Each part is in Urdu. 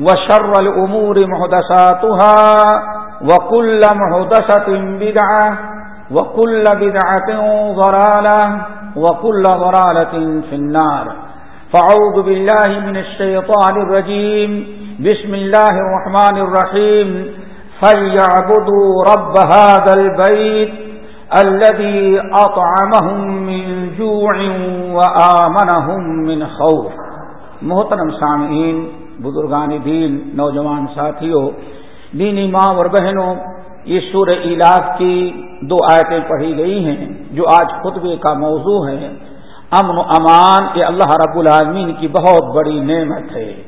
وشر الأمور محدثاتها وكل محدثة بدعة وكل بدعة ضرالة وكل ضرالة في النار. فعوذ بالله من الشيطان الرجيم. بسم الله الرحمن الرحيم. فليعبدوا رب هذا البيت الذي أطعمهم من جوع وآمنهم من خوف. محترم سامعین بزرگان دین، نوجوان ساتھیوں، دینی ماں اور بہنوں، یہ سور علاق کی دو آیتیں پڑھی گئی ہیں جو آج خطبے کا موضوع ہے۔ امن و امان، یہ اللہ رب العالمین کی بہت بڑی نعمت ہے۔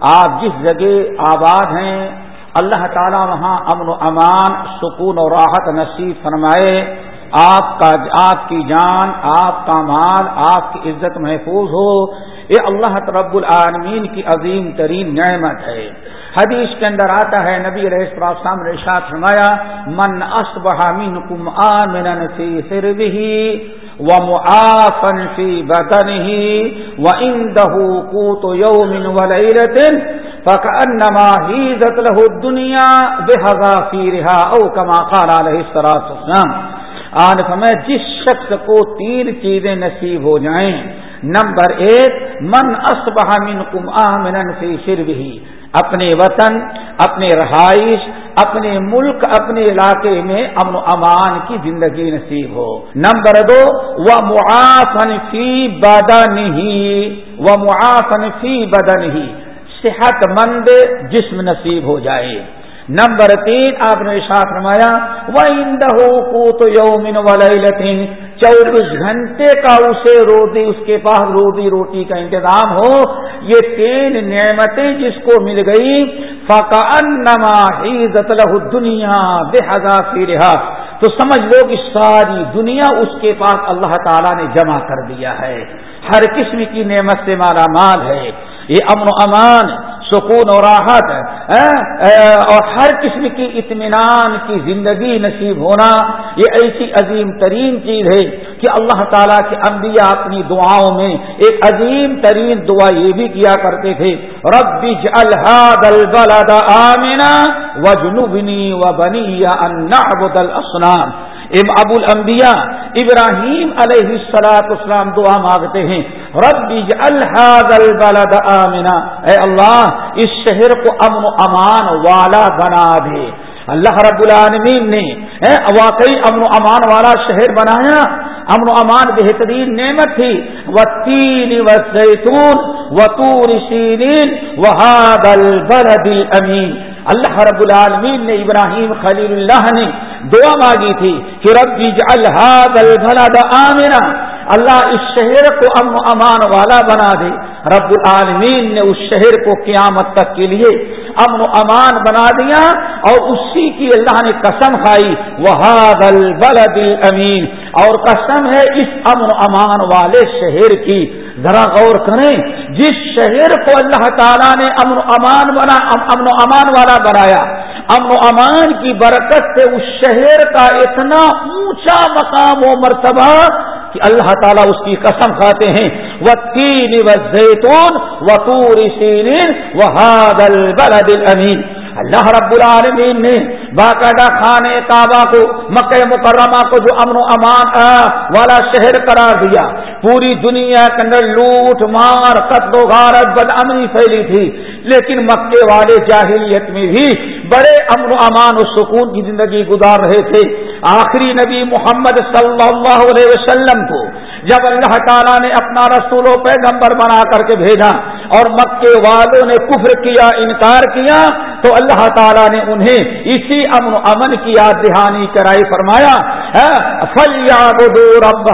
آپ جس جگہ آباد ہیں، اللہ تعالی وہاں امن و امان، سکون و راحت نصیب فرمائے۔ آپ کا، آپ کی جان، آپ کا مال، آپ کی عزت محفوظ ہو۔ یہ اللہ رب العالمین کی عظیم ترین نعمت ہے۔ حدیث کے اندر آتا ہے، نبی علیہ السلام نے شاہ فرمایا، من اصبح منکم آمنا فی سربه ومعافا فی بدنه وعنده قوت يوم وليله فكانما هيزت له الدنيا بحذافيرها او كما قال عليه الصلاه والسلام۔ آن فرمایا، جس شخص کو تین چیزیں نصیب ہو جائیں نمبر ایک، من اسبہ من کم آمن فی شربی اپنے وطن، اپنے رہائش، اپنے ملک، اپنے علاقے میں امن و امان کی زندگی نصیب ہو۔ نمبر دو وہ معافن فی بدن ہی وہ معافن فی بدن ہی صحت مند جسم نصیب ہو جائے۔ نمبر تین آپ نے ساتھ رمایا وہ اندہ کو تو یومن چوبیس گھنٹے کا اسے روزی، اس کے پاس روزی روٹی کا انتظام ہو۔ یہ تین نعمتیں جس کو مل گئی فقا نما دنیا بے حضافی تو سمجھ لو کہ ساری دنیا اس کے پاس اللہ تعالیٰ نے جمع کر دیا ہے۔ ہر قسم کی نعمت سے مالا مال ہے۔ یہ امن و امان سکون و راحت اور ہر قسم کی اطمینان کی زندگی نصیب ہونا، یہ ایسی عظیم ترین چیز ہے کہ اللہ تعالیٰ کے انبیاء اپنی دعاؤں میں ایک عظیم ترین دعا یہ بھی کیا کرتے تھے، رب الحاد البلد آمنا و جنوبنی و بنی یا الاسنام ام ابو الانبیاء ابراہیم علیہ السلاط اسلام دعا مانگتے ہیں رب الحاد البلد آمنا۔ اے اللہ، اس شہر کو امن و امان والا بنا دے۔ اللہ رب العالمین نے واقعی امن و امان والا شہر بنایا۔ امن و امان بہترین نعمت تھی۔ و تین و زیتون و تور سینین وہاد البلد امین اللہ رب العالمین نے، ابراہیم خلیل اللہ نے دعا مانگی تھی کہ رب الحاد البلد آمنا۔ اللہ اس شہر کو امن امان والا بنا دے۔ رب العالمین نے اس شہر کو قیامت تک کے لیے امن و امان بنا دیا اور اسی کی اللہ نے قسم کھائی۔ وہاد البلد امین اور قسم ہے اس امن و امان والے شہر کی۔ ذرا غور کریں، جس شہر کو اللہ تعالیٰ نے امن و امان بنا امن و امان والا بنایا امن و امان کی برکت سے اس شہر کا اتنا اونچا مقام و مرتبہ کہ اللہ تعالیٰ اس کی قسم کھاتے ہیں۔ وہ تین و زیتون و تور سین و حادل بلد امین اللہ رب العالمین نے باقاعدہ خانے کعبہ کو، مکہ مکرمہ کو جو امن و امان والا شہر قرار دیا۔ پوری دنیا کے اندر لوٹ مار، قتل و غارت بد امنی پھیلی تھی۔ لیکن مکے والے جاہلیت میں بھی بڑے امن و امان و سکون کی زندگی گزار رہے تھے۔ آخری نبی محمد صلی اللہ علیہ وسلم کو جب اللہ تعالیٰ نے اپنا رسول و پیغمبر بنا کر کے بھیجا اور مکے والوں نے کفر کیا، انکار کیا تو اللہ تعالیٰ نے انہیں اسی امن و امن کی یاد دہانی کرائی، فرمایا رب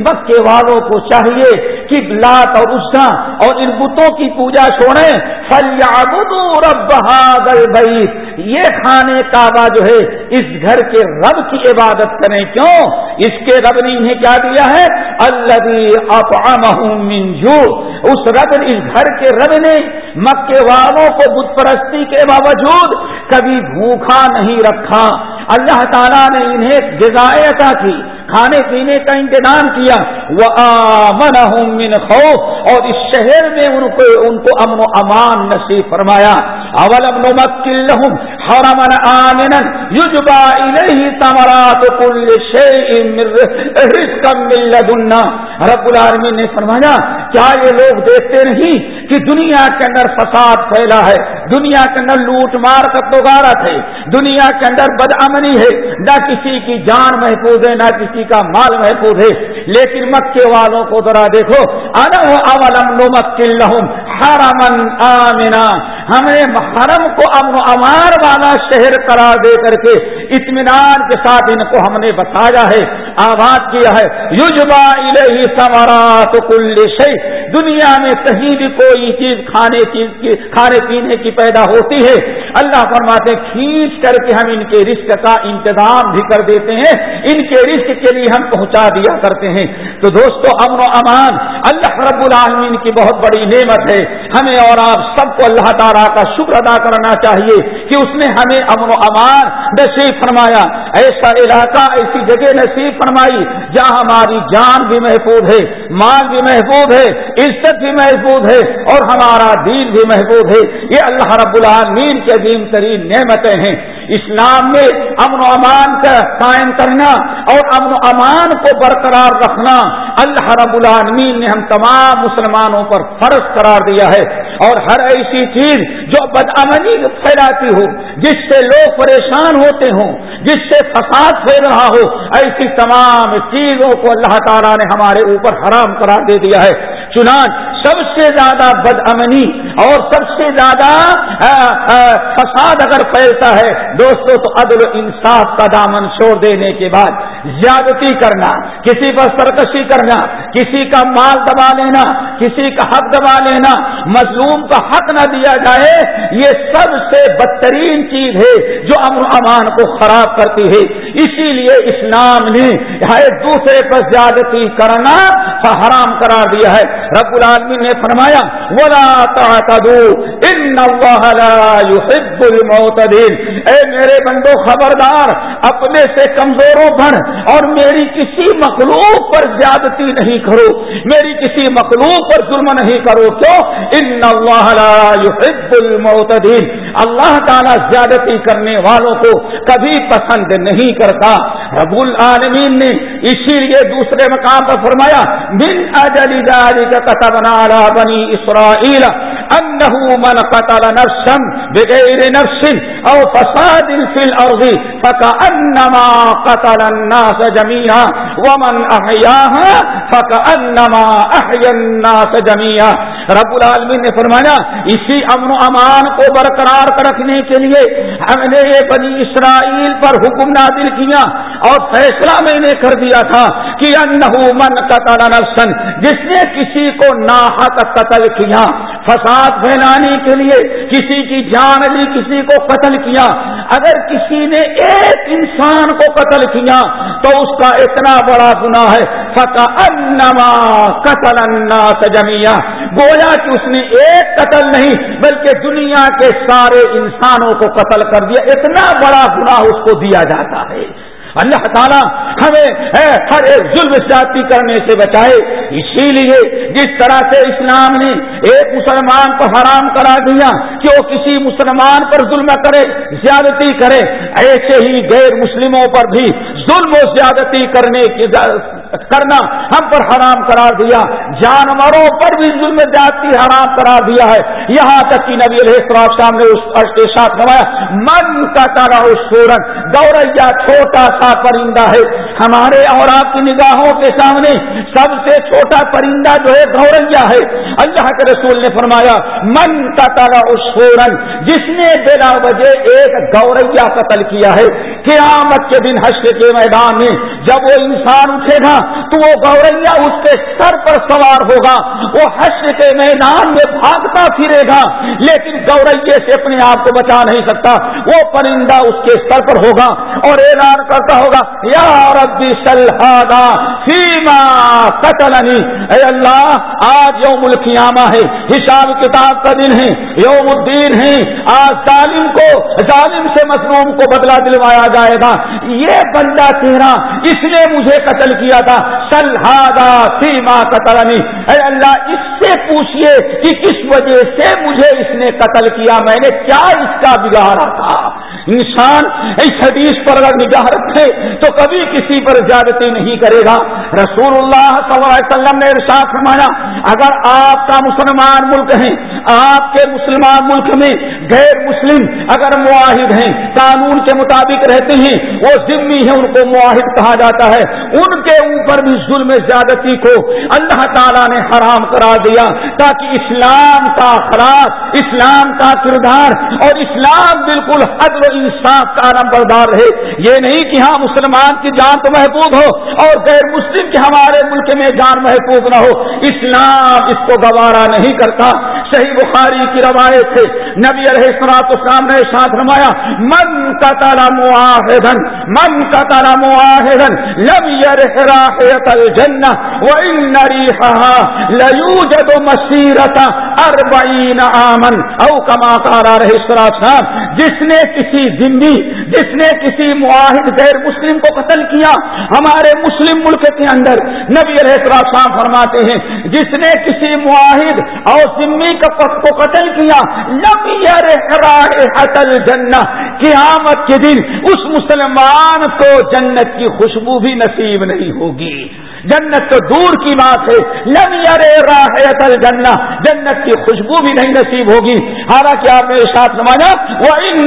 مکے والوں کو چاہیے کہ لات اور اسا اور ان بتوں کی پوجا چھوڑیں۔ فلیابدو رب حاضل بیت یہ خانے کعبہ جو ہے، اس گھر کے رب کی عبادت کریں۔ کیوں؟ اس کے رب نے انہیں کیا دیا ہے؟ اللہ منجو اس رب اس گھر کے رب نے مکے والوں کو بت پرستی کے باوجود کبھی بھوکھا نہیں رکھا۔ اللہ تعالیٰ نے انہیں غذائیں عطا کی، کھانے پینے کا انتظام کیا۔ وہ آمن من خوف، اور اس شہر میں ان کو ان کو امن و امان نصیب فرمایا۔ اولم نمکن لهم؟ حرما آمنا یجبا الیہ ثمرات کل شیء من رزقا من لدنا۔ رب العالمین نے فرمایا، کیا یہ لوگ دیکھتے نہیں کہ دنیا کے اندر فساد پھیلا ہے، دنیا کے اندر لوٹ مار کا توغارت ہے، دنیا کے اندر بد امنی ہے، نہ کسی کی جان محفوظ ہے، نہ کسی کا مال محفوظ ہے۔ لیکن مکے والوں کو ذرا دیکھو اولم نو مکل حرمن آمنا۔ ہمیں محرم کو امن و امان والا شہر قرار دے کر کے اطمینان کے ساتھ ان کو ہم نے بتایا ہے، آباد کیا ہے۔ یوجبا سمارات کل شی دنیا میں کہیں بھی کوئی چیز کھانے چیز کی کھانے پینے کی پیدا ہوتی ہے۔ اللہ فرماتے کھینچ کر کے ہم ان کے رزق کا انتظام بھی کر دیتے ہیں۔ ان کے رزق کے لیے ہم پہنچا دیا کرتے ہیں۔ تو دوستو، امن و امان، اللہ رب العالمین کی بہت بڑی نعمت ہے۔ ہمیں اور آپ سب کو اللہ تعالیٰ کا شکر ادا کرنا چاہیے کہ اس نے ہمیں امن و امان نصیب فرمایا۔ ایسا علاقہ، ایسی جگہ نصیب فرمائی جہاں ہماری جان بھی محفوظ ہے، مال بھی محفوظ ہے۔ عزت بھی محفوظ ہے اور ہمارا دین بھی محفوظ ہے۔ یہ اللہ رب العالمین کے عظیم ترین نعمتیں ہیں۔ اسلام میں امن و امان کا قائم کرنا اور امن و امان کو برقرار رکھنا اللہ رب العالمین نے ہم تمام مسلمانوں پر فرض قرار دیا ہے۔ اور ہر ایسی چیز جو بدامنی پھیلاتی ہو، جس سے لوگ پریشان ہوتے ہوں، جس سے فساد پھیل رہا ہو، ایسی تمام چیزوں کو اللہ تعالیٰ نے ہمارے اوپر حرام قرار دے دیا ہے۔ چنان سب سے زیادہ بد امنی اور سب سے زیادہ فساد اگر پھیلتا ہے، دوستو، تو عدل و انصاف کا دامن چھوڑ دینے کے بعد زیادتی کرنا، کسی پر سرکشی کرنا، کسی کا مال دبا لینا، کسی کا حق دبا لینا، مظلوم کا حق نہ دیا جائے، یہ سب سے بدترین چیز ہے جو امن و امان کو خراب کرتی ہے۔ اسی لیے اسلام نے ایک دوسرے پر زیادتی کرنا حرام قرار دیا ہے۔ رب العالمین نے فرمایا، ولا ان اللہ لا يحب المعتدين۔ اے میرے بندو، خبردار، اپنے سے کمزوروں پر اور میری کسی مخلوق پر زیادتی نہیں کرو۔ میری کسی مخلوق پر ظلم نہیں کرو۔ کیوں؟ ان اللہ لا يحب المعتدين۔ اللہ تعالیٰ زیادتی کرنے والوں کو کبھی پسند نہیں کرتا۔ رب العالمین نے اسی لیے دوسرے مقام پر فرمایا، من اجل ذلك كتبنا على بني اسرائيل انه من قتل نفسا بغير نفس او فساد في الارض فكانما قتل الناس جميعا ومن احياها فكانما احيا الناس جميعا رب العالمین نے فرمایا، اسی امن و امان کو برقرار رکھنے کے لیے ہم نے یہ بنی اسرائیل پر حکم نازل کیا اور فیصلہ میں نے کر دیا تھا کہ انہو من قتل نفسن جس نے کسی کو ناحق قتل کیا، فساد پھیلانے کے لیے کسی کی جان لی، کسی کو قتل کیا۔ اگر کسی نے ایک انسان کو قتل کیا تو اس کا اتنا بڑا گناہ ہے۔ فتح انما قتل الناس جمیا گویا کہ اس نے ایک قتل نہیں بلکہ دنیا کے سارے انسانوں کو قتل کر دیا۔ اتنا بڑا گناہ اس کو دیا جاتا ہے۔ اللہ تعالیٰ ہمیں ہر ایک ظلم زیادتی کرنے سے بچائے۔ اسی لیے جس طرح سے اسلام نے ایک مسلمان کو حرام کرا دیا کہ وہ کسی مسلمان پر ظلم کرے، زیادتی کرے؟ ایسے ہی غیر مسلموں پر بھی ظلم و زیادتی کرنے کی کرنا ہم پر حرام قرار دیا۔ جانوروں پر بھی ظلم جاتی حرام قرار دیا ہے۔ یہاں تک کہ نبی علیہ السلام نے اس کے ساتھ نمایا من کا تارا سورن گوریا چھوٹا سا پرندہ ہے۔ ہمارے اور آپ کی نگاہوں کے سامنے سب سے چھوٹا پرندہ جو ہے گوریا ہے۔ اللہ کے رسول نے فرمایا، من کا تارا سورن جس نے بلا وجہ ایک گوریا قتل کیا ہے، قیامت کے دن حشر کے میدان میں جب وہ انسان اٹھے گا، تو وہ گوریا اس کے سر پر سوار ہوگا۔ وہ حشر کے میدان میں بھاگتا پھرے گا، لیکن گورئیے سے اپنے آپ کو بچا نہیں سکتا۔ وہ پرندہ اس کے سر پر ہوگا اور اعلان کرتا ہوگا، یا ربی سلحادہ سیما قتلنی۔ اے اللہ، آج یوم القیامہ ہے۔ حساب کتاب کا دن ہے، یوم الدین ہے۔ آج ظالم کو، ظالم سے مظلوم کو بدلہ دلوایا جائے گا۔ یہ بندہ تیرا اس نے مجھے قتل کیا تھا۔ سلحادہ سیما قتلنی۔ اے اللہ، اس سے پوچھئے کہ کس وجہ سے مجھے اس نے قتل کیا؟ میں نے کیا اس کا بگاڑا تھا؟ انسان اس حدیث پر اگر نگاہ رکھے تو کبھی کسی پر زیادتی نہیں کرے گا۔ رسول اللہ صلی اللہ علیہ وسلم نے ارشاد فرمایا، اگر آپ کا مسلمان ملک ہے آپ کے مسلمان ملک میں غیر مسلم اگر معاہد ہیں، قانون کے مطابق رہتے ہیں، وہ ذمہ ہے ان کو معاہد کہا جاتا ہے۔ ان کے اوپر بھی ظلم زیادتی کو اللہ تعالیٰ نے حرام کرا دیا تاکہ اسلام کا اخلاق، اسلام کا کردار اور اسلام بالکل حد و انصاف کا نمبردار رہے۔ یہ نہیں کہ ہاں مسلمان کی جان تو محفوظ ہو اور غیر مسلم کے ہمارے ملک میں جان محفوظ نہ ہو۔ اسلام اس کو گوارا نہیں کرتا۔ صحیح بخاری کی روایت سے نبی علیہ السلاط اسلام نے ساتھ رمایا من کا تارا معاہدن، من کا تارا معاہدن، لم يرح الجنة وإن ريحها ليوجد مسيرة أربعين عاما أو كما قال عليه الصلاة والسلام، جس نے کسی زندی جس نے کسی معاہد غیر مسلم کو قتل کیا ہمارے مسلم ملک کے اندر؟ نبی علیہ السلام فرماتے ہیں، جس نے کسی معاہد اور ذمہ ذمی کو قتل کیا جنا قیامت کے دن اس مسلمان کو جنت کی خوشبو بھی نصیب نہیں ہوگی۔ جنت تو دور کی بات ہے۔ لم یرے راحت الجنہ۔ جنت کی خوشبو بھی نہیں نصیب ہوگی۔ حالانکہ آپ نے ساتھ نمایا وہ ان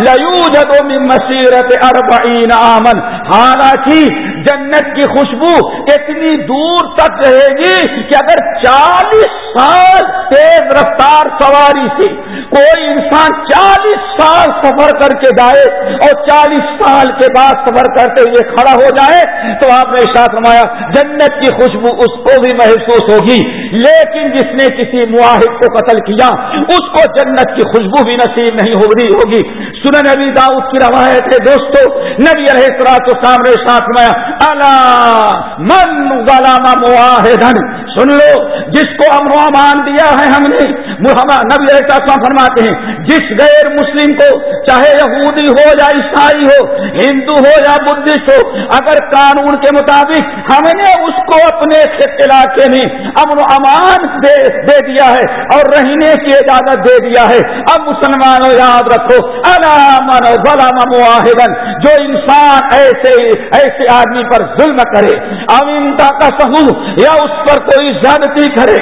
ليوجد من مسیرت اربعین آمن حالانکہ جنت کی خوشبو اتنی دور تک رہے گی کہ اگر چالیس سال تیز رفتار سواری سے کوئی انسان چالیس سال سفر کر کے جائے اور چالیس سال کے بعد سفر کرتے ہوئے کھڑا ہو جائے تو آپ نے ساتھ رمایا جنت کی خوشبو اس کو بھی محسوس ہوگی۔ لیکن جس نے کسی معاہد کو قتل کیا، اس کو جنت کی خوشبو بھی نصیب نہیں ہوگی ہوگی۔ سن نبی داؤد کی روایت ہے، دوستو، نبی علیہ السلاط تو سامنے ساتھ رمایا اللہ من غلام معاہدن سن لو، جس کو امن و امان دیا ہے ہم نے۔ نبی فرماتے ہیں، جس غیر مسلم کو چاہے یہودی ہو یا عیسائی ہو، ہندو ہو یا بدھسٹ ہو، اگر قانون کے مطابق ہم نے اس کو اپنے علاقے میں امن و امان دے دے دیا ہے اور رہنے کی اجازت دے دیا ہے۔ اب مسلمانوں، یاد رکھو علامن غلام معاہدن جو انسان ایسے ایسے آدمی پر ظلم کرے امنتا کا سہو یا اس پر کوئی زیادتی کرے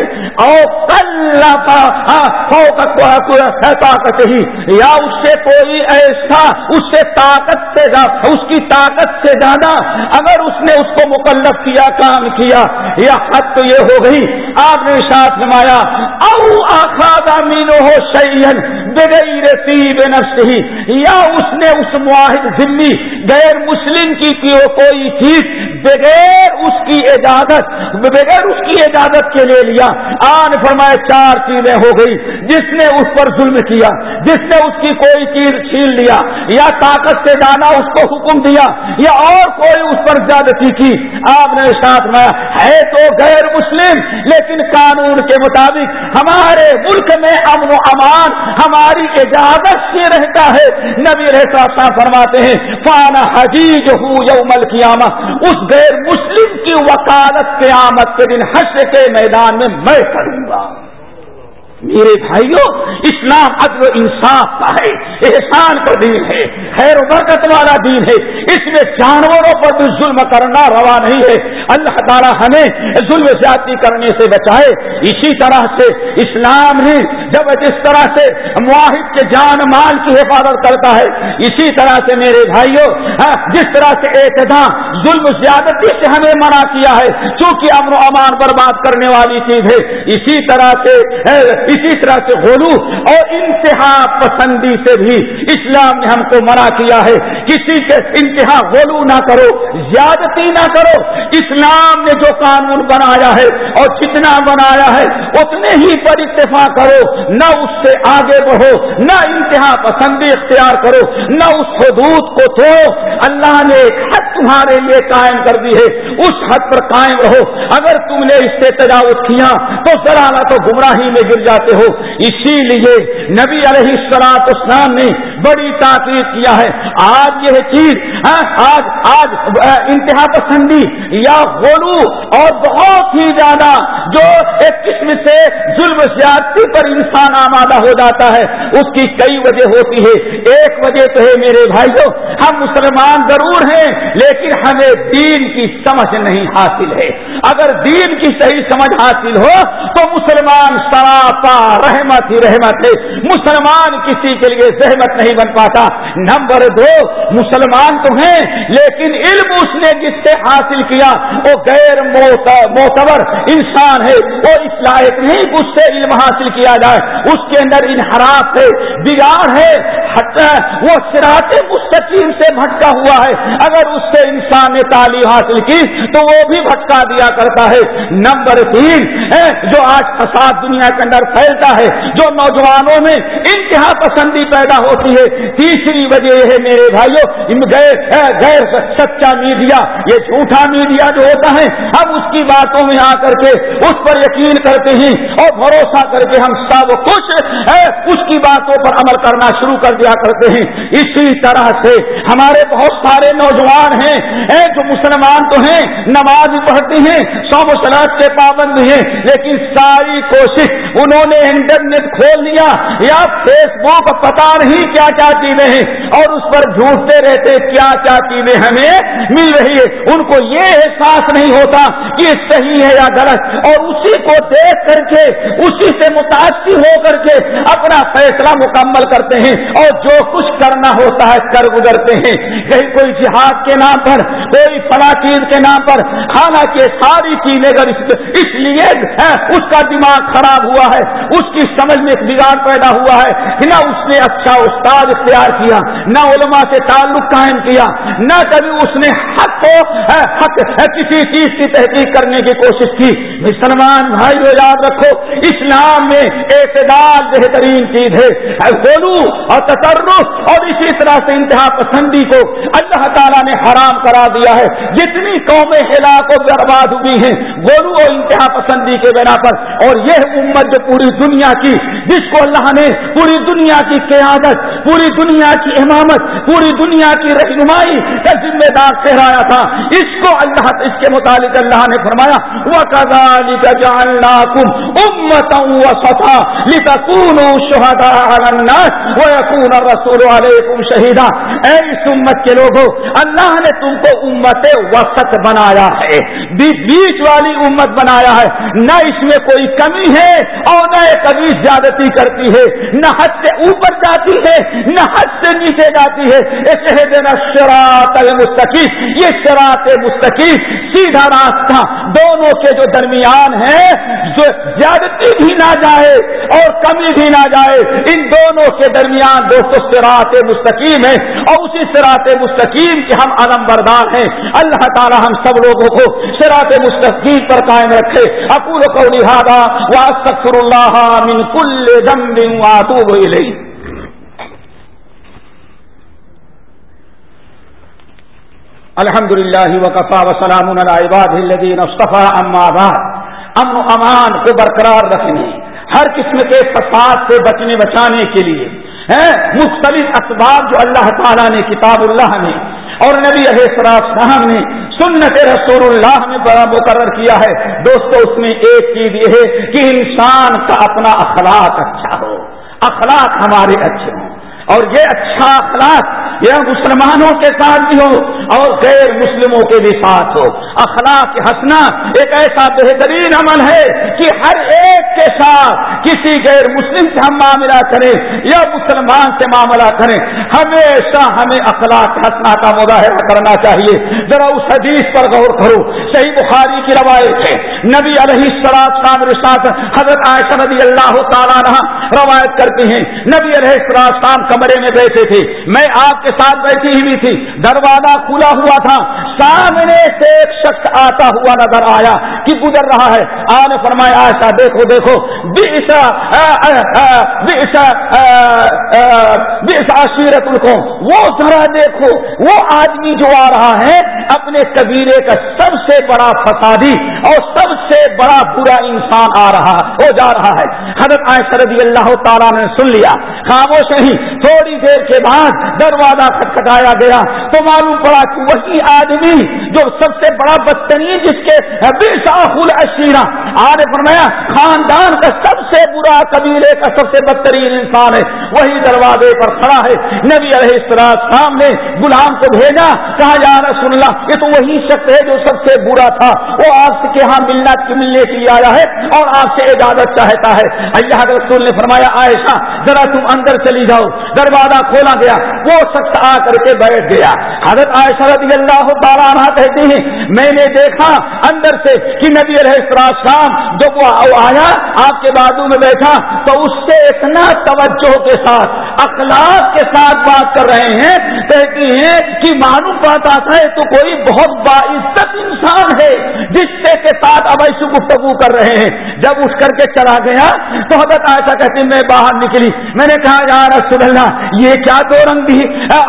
ہاں، اچھا طاقت ہی یا اس سے کوئی ایسا، اس سے طاقت سے اس کی طاقت سے زیادہ اگر اس نے اس کو مکلف کیا، کام کیا، یا حد تو یہ ہو گئی۔ آپ نے ساتھ نمایا او آخا مینو ہو سین بغیر سیب نفس ہی یا اس نے اس معاہد ذمی غیر مسلم کی کوئی چیز بغیر اس کی اجازت، بغیر اس کی اجازت کے لے لیا۔ آن فرمائے چار چیزیں ہو گئی۔ جس نے اس پر ظلم کیا، جس نے اس کی کوئی چیز چھین لیا، یا طاقت سے جانا اس کو حکم دیا، یا اور کوئی اس پر زیادتی کی۔ آپ نے ساتھ میں ہے تو غیر مسلم، لیکن قانون کے مطابق ہمارے ملک میں امن و امان، ہمارے تمہاری اجازت سے رہتا ہے۔ نبی رہتا فرماتے ہیں، فانا حجیج ہوں یوم القیامہ اس غیر مسلم کی وکالت قیامت کے دن حشر کے میدان میں میں کروں میرے بھائیوں اسلام عدل و انصاف کا ہے، احسان کا دین ہے، خیر و برکت والا دین ہے۔ اس میں جانوروں پر بھی ظلم کرنا روا نہیں ہے۔ اللہ تعالیٰ ہمیں ظلم زیادتی کرنے سے بچائے۔ اسی طرح سے اسلام نے جب جس طرح سے معاہد کے جان مال کی حفاظت کرتا ہے، اسی طرح سے میرے بھائیوں ہاں، جس طرح سے اعتدا ظلم زیادتی سے ہمیں منع کیا ہے، چونکہ امن و امان برباد کرنے والی چیز ہے۔ اسی طرح سے ہاں، اسی طرح سے غلو اور انتہا پسندی سے بھی اسلام نے ہم کو منع کیا ہے۔ کسی کے انتہا غلو نہ کرو، زیادتی نہ کرو۔ اسلام نے جو قانون بنایا ہے اور جتنا بنایا ہے، اتنے ہی پر اتفاق کرو۔ نہ اس سے آگے بڑھو، نہ انتہا پسندی اختیار کرو، نہ اس حدود کو تو اللہ نے حد تمہارے لیے قائم کر دی ہے، اس حد پر قائم رہو۔ اگر تم نے اس سے تجاوز کیا، تو ذرا نہ تو گمراہی میں گر جا کرتے ہو اسی لیے نبی علیہ السلاط اسلام نے بڑی تاکید کیا ہے۔ آج یہ چیز ہاں، آج آج انتہا پسندی یا غلو اور بہت ہی زیادہ جو ایک قسم سے ظلم زیادتی پر انسان آمادہ ہو جاتا ہے، اس کی کئی وجہ ہوتی ہے ایک وجہ تو ہے میرے بھائیوں، ہم مسلمان ضرور ہیں، لیکن ہمیں دین کی سمجھ نہیں حاصل ہے۔ اگر دین کی صحیح سمجھ حاصل ہو، تو مسلمان سراپا رحمت ہی رحمت ہے۔ مسلمان کسی کے لیے زحمت نہیں بن پاتا۔ نمبر دو، مسلمان تو ہیں، لیکن علم اس نے جس سے حاصل کیا، وہ غیر معتبر انسان ہے، وہ اس لائق نہیں اس سے علم حاصل کیا جائے۔ اس کے اندر انحراف ہے، بگاڑ ہے ہے، وہ سراط مستقیم سے بھٹکا ہوا ہے۔ اگر اس سے انسان نے تعلیم حاصل کی، تو وہ بھی بھٹکا دیا کرتا ہے۔ نمبر تین جو آج فساد دنیا کے اندر پھیلتا ہے، جو نوجوانوں میں انتہا پسندی پیدا ہوتی ہے۔ تیسری وجہ یہ ہے، میرے بھائیوں غیر سچا میڈیا، یہ جھوٹا میڈیا جو ہوتا ہے، ہم اس کی باتوں میں آ کر کے اس پر یقین کرتے ہیں اور بھروسہ کر کے ہم سب کچھ اس کی باتوں پر عمل کرنا شروع کر دیا کرتے ہیں؟ اسی طرح سے ہمارے بہت سارے نوجوان ہیں۔ جو مسلمان تو ہیں، نماز پڑھتے ہیں سو مسلط کے پابند ہیں۔ لیکن ساری کوشش انہوں نے انٹرنیٹ کھول لیا یا فیس بک پتا نہیں کیا کیا چیزیں ہیں۔ اور اس پر جھوٹتے رہتے کیا کیا چیزیں ہمیں مل رہی ہے ان کو یہ احساس نہیں ہوتا کہ صحیح ہے یا غلط۔ اور اسی کو دیکھ کر کے، اسی سے متاثر ہو کر کے اپنا فیصلہ مکمل کرتے ہیں۔ اور جو کچھ کرنا ہوتا ہے کر گزرتے ہیں۔ کہیں کوئی جہاد کے نام پر، کوئی فلا چیز کے نام پر، حالانکہ ساری چیزیں اگر اس لیے اس کا دماغ خراب ہوا ہے، اس کی سمجھ میں ایک بگاڑ پیدا ہوا ہے۔ نہ اس نے اچھا استاد اختیار کیا، نہ علماء سے تعلق قائم کیا، نہ کبھی اس نے حق کو حق کسی چیز کی تحقیق کرنے کی کوشش کی۔ مسلمان بھائی یاد رکھو، اسلام میں اعتدال بہترین چیز ہے۔ گولو اور تصرف اور اسی طرح سے انتہا پسندی کو اللہ تعالیٰ نے حرام کرا دیا ہے۔ جتنی قومیں ہلاک و برباد ہوئی ہیں، گولو اور انتہا پسندی کے بنا پر۔ اور یہ امت جو پوری دنیا کی، جس کو اللہ نے پوری دنیا کی قیادت، پوری دنیا کی امامت، پوری دنیا کی رہنمائی کا ذمہ دار ٹھہرایا تھا، اس کو اللہ، اس کے متعلق اللہ نے فرمایا وہ کزالی کا جاننا کم امت شہدا وہ یقون رسول علیکم شہیدا اے اس امت کے لوگوں اللہ نے تم کو امت وسط بنایا ہے۔ بیچ والی امت بنایا ہے۔ نہ اس میں کوئی کمی ہے اور نہ کبھی زیادتی کرتی ہے۔ نہ حد سے اوپر جاتی ہے، نہ حد سے نیچے جاتی ہے۔ دینا شراط مستقیم یہ شراط مستقیم سیدھا راستہ۔ دونوں کے جو درمیان ہے جو زیادتی بھی نہ جائے اور کمی بھی نہ جائے، ان دونوں کے درمیان دوستوں سراط مستقیم ہے اور اسی سراط مستقیم کے ہم علم بردار ہیں۔ اللہ تعالی ہم سب لوگوں کو سراط مستقیم پر قائم رکھے۔ اکول کو لہٰذا واستغفر اللہ من کل ذنب واتوب الیہ۔ الحمد للہ وقفا وسلام علی عباد الذین اصطفى اما بعد۔ امن و امان کو برقرار رکھنے، ہر قسم کے فساد سے بچنے بچانے کے لیے۔ مختلف اسباب جو اللہ تعالیٰ نے، کتاب اللہ نے اور نبی علیہ صاحب نے سنت رسول اللہ میں بڑا مقرر کیا ہے۔ دوستو، اس میں ایک چیز یہ ہے کہ انسان کا اپنا اخلاق اچھا ہو۔ اخلاق ہمارے اچھے ہوں۔ اور یہ اچھا اخلاق یہ مسلمانوں کے ساتھ بھی ہو اور غیر مسلموں کے بھی ساتھ ہو۔ اخلاق ہنسنا ایک ایسا بہترین عمل ہے کہ ہر ایک کے ساتھ کسی غیر مسلم سے ہم معاملہ کریں یا مسلمان سے معاملہ کریں، ہمیشہ ہمیں اخلاق ہنسنا کا مظاہرہ کرنا چاہیے۔ ذرا اس حدیث پر غور کرو۔ صحیح بخاری کی روایت ہے۔ نبی علیہ السلاط شام رساط حضرت عائشہ رضی اللہ تعالیٰ رہا روایت کرتے ہیں۔ نبی علیہ السلاط شام کمرے میں بیٹھے تھے۔ میں آپ کے ساتھ بیٹھی ہوئی تھی۔ دروازہ کھلا ہوا تھا۔ سامنے سے ایک شخص آتا ہوا نظر آیا کہ گزر رہا ہے۔ آپ نے فرمایا ایسا دیکھو دیکھو۔ عشیرت کو وہ ذرا دیکھو، وہ آدمی جو آ رہا ہے اپنے قبیلے کا سب سے بڑا فسادی اور سب سے بڑا برا انسان آ رہا، ہو جا رہا ہے۔ حضرت عائشہ رضی اللہ تعالیٰ نے سن لیا۔ خاموش نہیں تھوڑی دیر کے بعد دروازہ کھٹکھٹایا گیا۔ تو معلوم پڑا کہ وہی آدمی جو سب سے بڑا بدترین جس کے بے شاخل اشیرہ آج فرمایا، خاندان کا سب سے برا قبیلے کا سب سے بدترین انسان ہے۔ وہی دروازے پر کھڑا ہے۔ نبی علیہ السلام نے غلام کو بھیجا۔ کہا جا رسول اللہ، یہ تو وہی شخص ہے جو سب سے برا تھا۔ وہ آپ کے یہاں ملنا، ملنے کے لیے آیا ہے اور آپ سے اجازت چاہتا ہے۔ اللہ رسول نے فرمایا، عائشہ، ذرا تم اندر چلی جاؤ، دروازہ کھولا گیا، وہ شخص آ کر کے بیٹھ گیا۔ حضرت عائشہ رضی اللہ تعالیٰ کہتے ہیں، میں نے دیکھا اندر سے کہ نبی علیہ السلام جب وہ آیا، آپ کے بازو میں بیٹھا، تو اس سے اتنا توجہ کے ساتھ، اخلاق کے ساتھ بات کر رہے ہیں، کہتی ہیں کہ معلوم پاتا ہے، تو کوئی بہت باعزت انسان ہے جس سے کے ساتھ اب ایسے گفتگو کر رہے ہیں۔ جب اٹھ کر کے چلا گیا، تو حضرت ایسا کہتی میں باہر نکلی، میں نے کہا یار رسول اللہ، یہ کیا دو رنگ بھی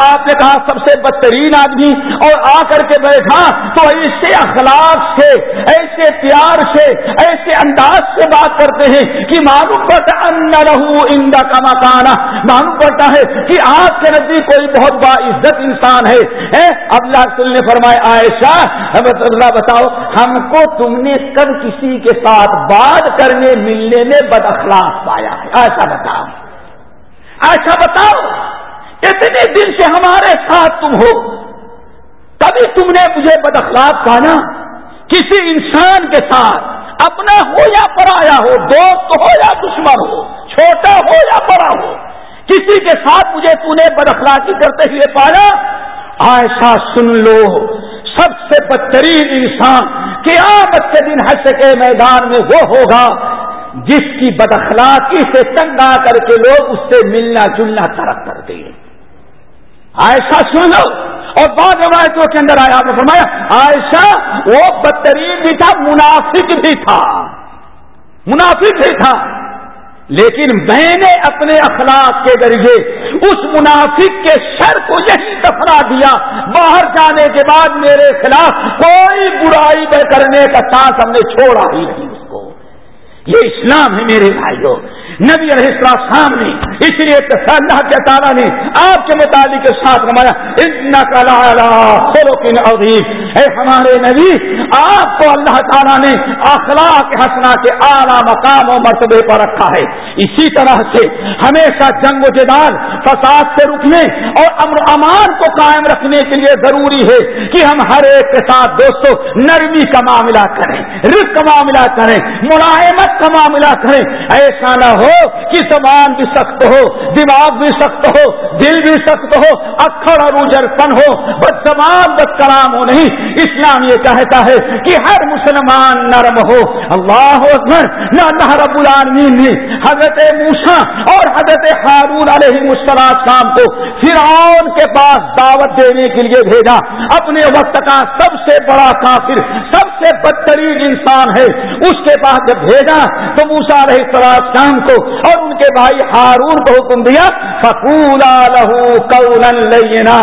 آپ نے کہا سب سے بدترین آدمی اور آ کر کے بیٹھا تو ایسے اخلاق سے، ایسے پیار سے، ایسے انداز سے بات کرتے ہیں کہ معلوم پڑتا ان رہو اندا کا مکانا۔ معلوم پڑتا ہے کہ آپ کے نزدیک کوئی بہت با عزت انسان ہے۔ اللہ رسول نے فرمائے عائشہ اللہ بتاؤ، ہم کو تم نے کب کسی کے ساتھ بات کرنے، ملنے میں بد اخلاق پایا ہے۔ ایسا بتاؤ۔ ایسا بتاؤ، اتنے دن سے ہمارے ساتھ تم ہو۔ کبھی تم نے مجھے بد اخلاق پانا کسی انسان کے ساتھ اپنا ہو یا پرایا ہو، دوست ہو یا دشمن ہو، چھوٹا ہو یا بڑا ہو، کسی کے ساتھ مجھے تو نے بد اخلاقی کرتے ہوئے پایا۔ ایسا سن لو، سب سے بدترین انسان قیامت کے دن حج کے میدان میں وہ ہوگا جس کی بد اخلاقی سے تنگ آ کر کے لوگ اس سے ملنا جلنا ترک کرتے ہیں ایسا سن لو اور بعض روایتوں کے اندر آیا، آپ نے فرمایا ایسا وہ بدترین بھی تھا، منافق بھی تھا۔ منافق بھی تھا۔ لیکن میں نے اپنے اخلاق کے ذریعے اس منافق کے شر کو یہی دفنا دیا۔ باہر جانے کے بعد میرے خلاف کوئی برائی کرنے کا سانس ہم نے چھوڑا ہی نہیں۔ اس یہ اسلام ہے میرے بھائیوں نبی علیہ السلام نے اس لیے اللہ کے تعالیٰ نے آپ کے متعلق کے ساتھ رمایا اے ہمارے نبی، آپ کو اللہ تعالیٰ نے اخلاق ہنسنا کے اعلیٰ مقام و مرتبے پر رکھا ہے۔ اسی طرح سے ہمیشہ جنگ و جدال، فساد سے رکنے اور امر امان کو قائم رکھنے کے لیے ضروری ہے کہ ہم ہر ایک کے ساتھ دوستوں نرمی کا معاملہ کریں، رزق کا معاملہ کریں، ملائمت کا معاملہ کریں۔ ایسا نہ ہو ہو، کہ زبان بھی سخت ہو، دماغ بھی سخت ہو، دل بھی سخت ہو، اکھڑ اور اجر پن ہو، بس زبان بس کلام ہو نہیں۔ اسلام یہ کہتا ہے کہ ہر مسلمان نرم ہو۔ اللہ اکبر، نہ اللہ رب العالمین نے حضرت موسا اور حضرت ہارون علیہ مسلام شام کو فرعون کے پاس دعوت دینے کے لیے بھیجا۔ اپنے وقت کا سب سے بڑا کافر، سب سے بدترین انسان ہے۔ اس کے بعد جب بھیجا تو موسا رہے شام کو اور ان کے بھائی ہارون کو حکم دیا فکولا لہو لینا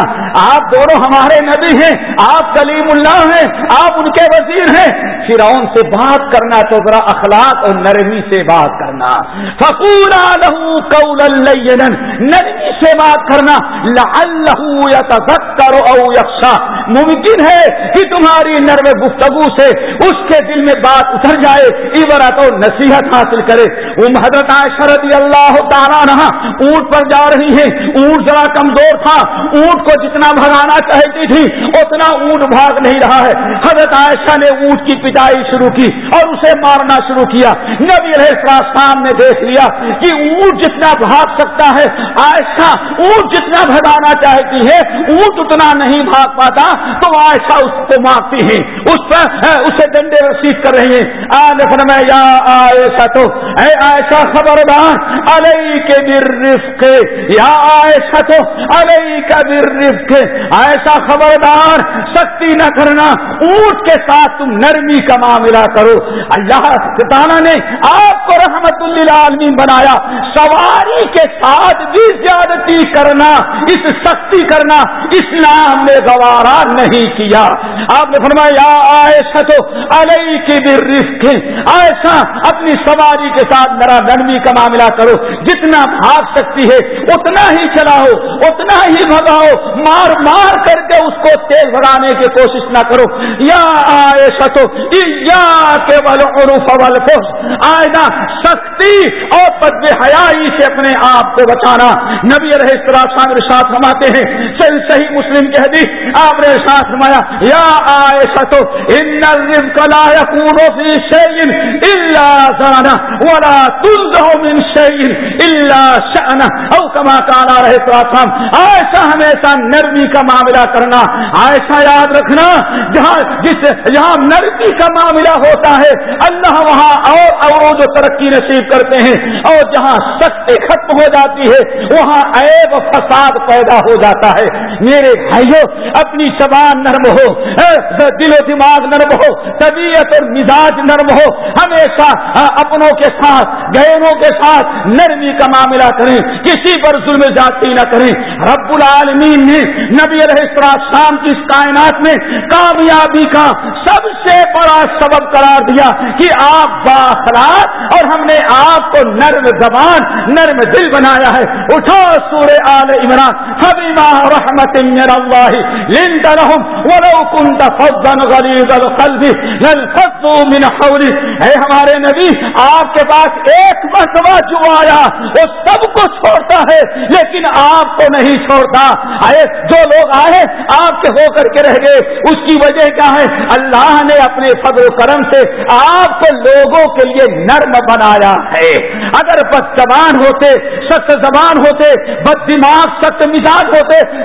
آپ دونوں ہمارے نبی ہیں، آپ کلیم اللہ ہیں، آپ ان کے وزیر ہیں۔ فرعون سے بات کرنا تو ذرا اخلاق اور نرمی سے بات کرنا۔ فکورا لہو قولا لینا نرمی سے بات کرنا لعلہ یتذکر او یخشا ممکن ہے کہ تمہاری نرم گفتگو سے اس کے دل میں بات اتر جائے، عبرت اور نصیحت حاصل کرے۔ وہ حضرت عائشہ رضی اللہ تعالیٰ رہا اونٹ پر جا رہی ہے اونٹ ذرا کمزور تھا۔ اونٹ کو جتنا بھگانا چاہتی تھی، اتنا اونٹ بھاگ نہیں رہا ہے۔ حضرت عائشہ نے اونٹ کی پٹائی شروع کی اور اسے مارنا شروع کیا۔ نبی شام نے دیکھ لیا کہ اونٹ جتنا بھاگ سکتا ہے، عائشہ اونٹ جتنا بھگانا چاہتی ہے، اونٹ اتنا نہیں بھاگ پاتا۔ تو عائشہ اس کو مارتی ہے اس پر اسے ڈنڈے رسید کر رہی ہیں۔ آج میں یا عائشہ تو، اے عائشہ خبردار علیہ کے برفق یا عائشہ تو علیہ کا برفق ایسا خبردار، سختی نہ کرنا۔ اونٹ کے ساتھ تم نرمی کا معاملہ کرو۔ اللہ تعالیٰ نے آپ کو رحمت اللہ بنایا۔ سواری کے ساتھ بھی زیادتی کرنا، اس سختی کرنا اسلام نے گوارا نہیں کیا۔ آپ نے فرمایا ایسا تو علیہ کی بھی برفق ایسا اپنی سواری کے ساتھ نرا نرمی کا معاملہ کرو۔ جتنا بھاگ سکتی ہے، اتنا ہی چلاؤ، اتنا ہی بھگاؤ۔ مار مار کر کے اس کو تیز بھگانے کی کوشش نہ کرو۔ یا ایسا تو بھی آئے سچو یا آئنا سختی اور پد حیائی سے اپنے آپ کو بچانا۔ نبی رہے شان ساتھ رماتے ہیں صحیح صحیح مسلم کہہ دی آپ نے ساتھ رمایا یا آئے سچو ان کلا فی شیئن الا زانا ولا تنزہ من شیئن الا شأنا او کما کانا رہے ایسا ہمیشہ نرمی کا معاملہ کرنا۔ ایسا یاد رکھنا، جہاں جس جہاں نرمی کا معاملہ ہوتا ہے۔ اللہ وہاں اور اور جو ترقی نصیب کرتے ہیں اور جہاں سختی ختم ہو جاتی ہے، وہاں عیب فساد پیدا ہو جاتا ہے۔ میرے بھائیوں اپنی زبان نرم ہو دل و دماغ نرم ہو، طبیعت اور مزاج نرم ہو۔ ہمیشہ اپنوں کے ساتھ گہروں کے ساتھ نرمی کا معاملہ کریں۔ کسی پر ظلم جاتی نہ کریں۔ رب العالمین نے نبی علیہ السلام کی اس کائنات میں کامیابی کا سب سے بڑا سبب قرار دیا کہ آپ باخلاق اور ہم نے آپ کو نرم زبان، نرم دل بنایا ہے۔ اٹھو سور آل عمران۔ حبیبہ رحمت من اللہ لند لهم ولو كنت فظا غليظ القلب لانفضوا من حولك اے ہمارے نبی، آپ کے پاس ایک مرتبہ جو آیا، وہ سب کو چھوڑتا ہے، لیکن آپ کو نہیں چھوڑتا۔ آئے جو لوگ آئے، آپ کے ہو کر کے رہ گئے۔ اس کی وجہ کیا ہے؟ اللہ نے اپنے فضل و کرم سے آپ کو لوگوں کے لیے نرم بنایا ہے۔ اگر بد زبان ہوتے، سخت زبان ہوتے، بد دماغ، سخت مزاج ہوتے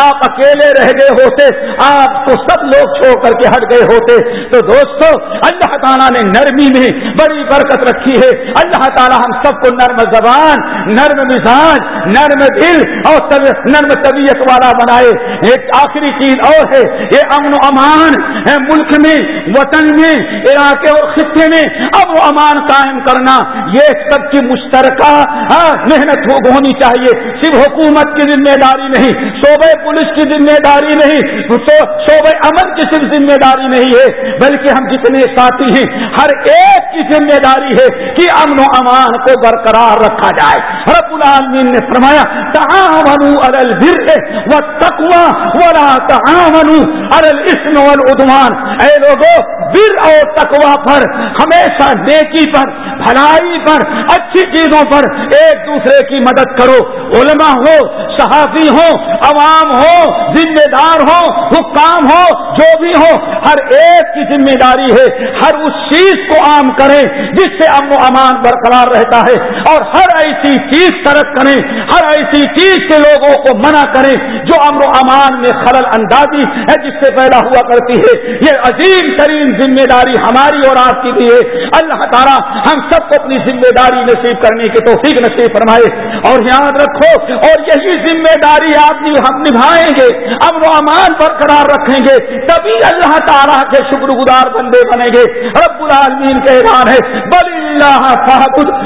آپ اکیلے رہ گئے ہوتے، آپ کو سب لوگ چھوڑ کر کے ہٹ گئے ہوتے۔ تو دوستو، اللہ تعالیٰ نے نرمی میں بڑی برکت رکھی ہے۔ اللہ تعالیٰ ہم سب کو نرم زبان، نرم مزاج، نرم دل اور نرم طبیعت والا بنائے۔ ایک آخری چیز اور ہے۔ یہ امن و امان ہے ملک میں، وطن میں علاقے اور خطے میں، امن و امان قائم کرنا، یہ سب کی مشترکہ ہاں، محنت ہونی چاہیے۔ صرف حکومت کی ذمہ داری نہیں صوبے پولیس کی ذمہ داری نہیں صوبے امن کی صرف ذمہ داری نہیں ہے، بلکہ ہم جتنے ساتھی ہیں، ہر ایک کی ذمہ داری ہے کہ امن و امان کو برقرار رکھا جائے۔ رب العالمین نے فرمایا ولا والعدوان۔ اے لوگوں بر اور تقوا پر، ہمیشہ نیکی پر، بھلائی پر، اچھی چیزوں پر ایک دوسرے کی مدد کرو۔ علماء ہو، صحافی ہو، عوام ہو، ذمہ دار ہو، حکام ہو، جو بھی ہو، ہر ایک کی ذمہ داری ہے۔ ہر اس چیز کو عام کریں جس سے امن و امان برقرار رہتا ہے۔ اور ہر ایسی چیز ترک کریں، ہر ایسی چیز سے لوگوں کو منع کریں جو امر و امان میں خلل اندازی ہے، جس سے پیدا ہوا کرتی ہے۔ یہ عظیم ترین ذمہ داری ہماری اور آپ کی بھی ہے اللہ تعالیٰ ہم سب کو اپنی ذمہ داری نصیب کرنے کی توفیق نصیب فرمائے۔ اور یاد رکھو، اور یہی ذمہ داری آپ ہم نبھائیں گے۔ امن و امان برقرار رکھیں گے۔ تبھی اللہ تعالیٰ کے شکر گزار بندے بنیں گے۔ رب العالمین کا اعلان ہے، بل اللہ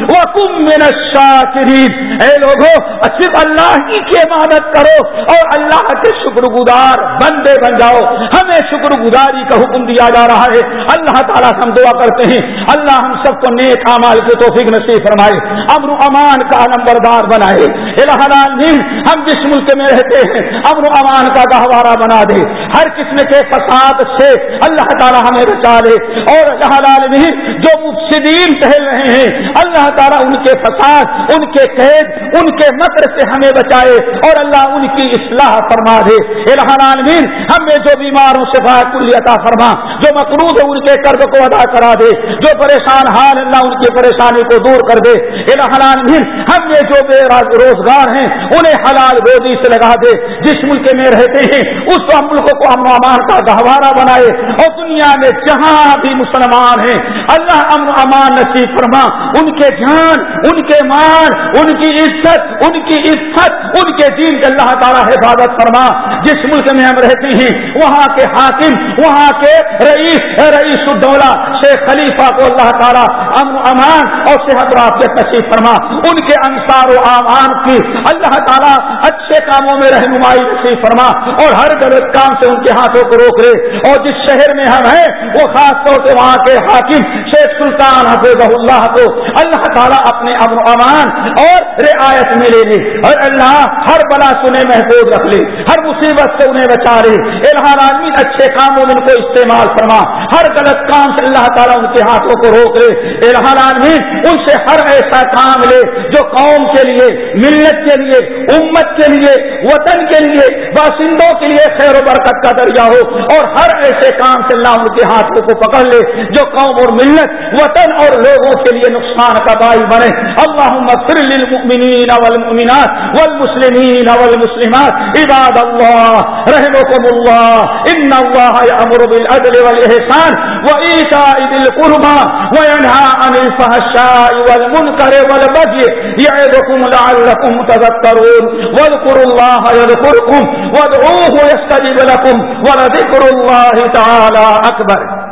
وکم من الشاکرین۔ اے لوگوں صرف اللہ ہی کی عبادت کرو اور اللہ کے شکر گزار بندے بن جاؤ۔ ہمیں شکر گزاری کا حکم دیا جا رہا ہے۔ اللہ تعالیٰ سے ہم دعا کرتے ہیں، اللہ ہم سب کو نیک امال کے توفیق نصیب فرمائے، امر امان کا نمبردار بنائے ہم جس ملک میں رہتے ہیں امن و امان کا گہوارہ بنا دے، ہر قسم کے فساد سے اللہ تعالیٰ ہمیں بچا دے اور اللہ العالمین جو مفسدین ٹہل رہے ہیں، اللہ تعالیٰ ان کے فساد، ان کے قید، ان کے مکر سے ہمیں بچائے، اور اللہ ان کی اصلاح فرما دے اللہ العالمین ہمیں جو بیماروں سے کلی عطا فرما، جو مقروض ہے ان کے قرض کو ادا کرا دے، جو پریشان حال اللہ ان کی پریشانی کو دور کر دے۔ اللہ العالمین ہم نے جو بے روزگار ہیں، انہیں حلال روزی سے لگا دے۔ جس ملک میں رہتے ہیں، اس ملک کو امن و امان کا گہوارہ بنائے۔ اور دنیا میں جہاں بھی مسلمان ہیں، اللہ امن و امان نصیب فرما۔ ان کے جان، ان کے مان ان کی عزت، ان کی عزت ان کے دین کے اللہ تعالیٰ حفاظت فرما۔ جس ملک میں ہم رہتے ہیں، وہاں کے حاکم، وہاں کے رئیس رئیس الدولہ، شیخ خلیفہ کو اللہ تعالیٰ امن و امان اور صحت و عافیت نصیب فرما۔ ان کے انصار و امان کی اللہ تعالیٰ اچھے کاموں میں رہنمائی نصیب فرما اور ہر غلط کام سے ان کے ہاتھوں کو روک لے۔ اور جس شہر میں ہم ہیں، وہ خاص طور سے وہاں کے حاکم شیخ سلطان حفیظ اللہ کو اللہ تعالیٰ اپنے امن و امان اور رعایت میں لے لے۔ اور اللہ، ہر بلا سنے محفوظ رکھ لے، ہر مصیبت سے انہیں بچا لے۔ الہار آدمی اچھے کاموں میں ان کو استعمال فرما۔ ہر غلط کام سے اللہ تعالیٰ ان کے ہاتھوں کو روک لے۔ الہار آدمی ان سے ہر ایسا کام لے جو قوم کے لیے، ملت کے لیے، امت کے لیے، وطن کے لیے، باشندوں کے لیے خیر و برکت کا دریا ہو۔ اور ہر ایسے کام سے اللہ ان کے ہاتھوں کو پکڑ لے جو قوم اور ملت، وطن اور لوگوں کے لیے نقصان کا باعث بنے۔ اللہ للمؤمنین والمؤمنات والمسلمین والمسلمات۔ عباد اللہ رحمكم اللہ، ان اللہ یامر بالعدل والاحسان وایتاء ذی القربى وینھا عن الفحشاء والمنکر والبغي یعظکم لعلکم تذکرون واذكروا الله يذكركم، وادعوه يستجب لكم، ولذكر الله تعالى أكبر.